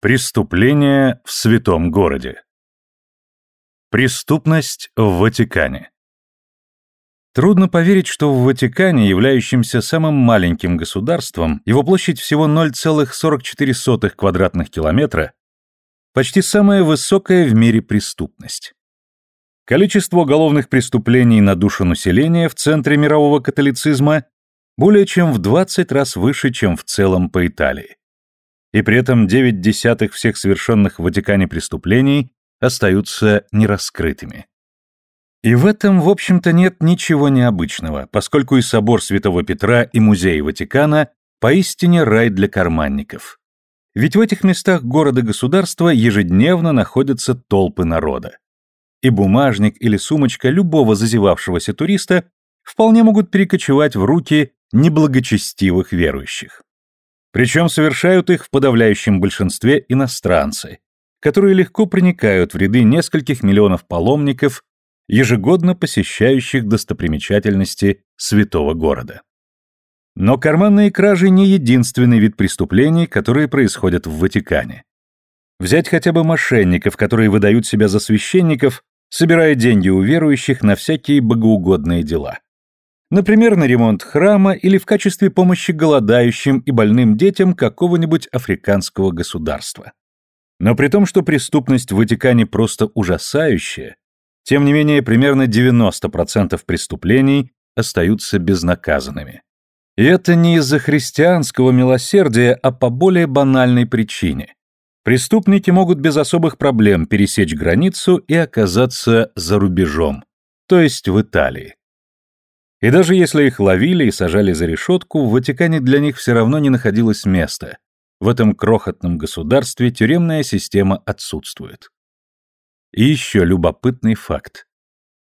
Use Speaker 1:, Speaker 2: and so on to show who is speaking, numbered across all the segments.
Speaker 1: Преступление в святом городе. Преступность в Ватикане. Трудно поверить, что в Ватикане, являющемся самым маленьким государством, его площадь всего 0,44 квадратных километра, почти самая высокая в мире преступность. Количество уголовных преступлений на душу населения в центре мирового католицизма более чем в 20 раз выше, чем в целом по Италии и при этом 9 десятых всех совершенных в Ватикане преступлений остаются нераскрытыми. И в этом, в общем-то, нет ничего необычного, поскольку и собор Святого Петра, и музей Ватикана поистине рай для карманников. Ведь в этих местах города-государства ежедневно находятся толпы народа. И бумажник или сумочка любого зазевавшегося туриста вполне могут перекочевать в руки неблагочестивых верующих. Причем совершают их в подавляющем большинстве иностранцы, которые легко проникают в ряды нескольких миллионов паломников, ежегодно посещающих достопримечательности святого города. Но карманные кражи не единственный вид преступлений, которые происходят в Ватикане. Взять хотя бы мошенников, которые выдают себя за священников, собирая деньги у верующих на всякие богоугодные дела. Например, на ремонт храма или в качестве помощи голодающим и больным детям какого-нибудь африканского государства. Но при том, что преступность в Ватикане просто ужасающая, тем не менее примерно 90% преступлений остаются безнаказанными. И это не из-за христианского милосердия, а по более банальной причине. Преступники могут без особых проблем пересечь границу и оказаться за рубежом, то есть в Италии. И даже если их ловили и сажали за решетку, в Ватикане для них все равно не находилось места. В этом крохотном государстве тюремная система отсутствует. И еще любопытный факт.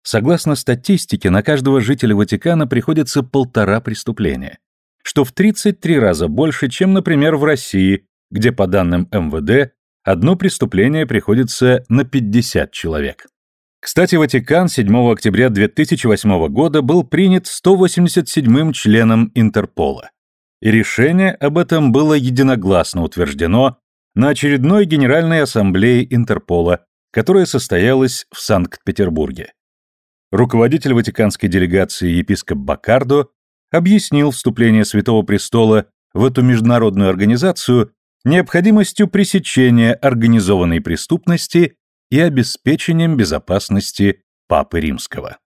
Speaker 1: Согласно статистике, на каждого жителя Ватикана приходится полтора преступления, что в 33 раза больше, чем, например, в России, где, по данным МВД, одно преступление приходится на 50 человек. Кстати, Ватикан 7 октября 2008 года был принят 187-м членом Интерпола. И решение об этом было единогласно утверждено на очередной Генеральной Ассамблее Интерпола, которая состоялась в Санкт-Петербурге. Руководитель ватиканской делегации епископ Бакардо объяснил вступление Святого Престола в эту международную организацию необходимостью пресечения организованной преступности и обеспечением безопасности Папы Римского.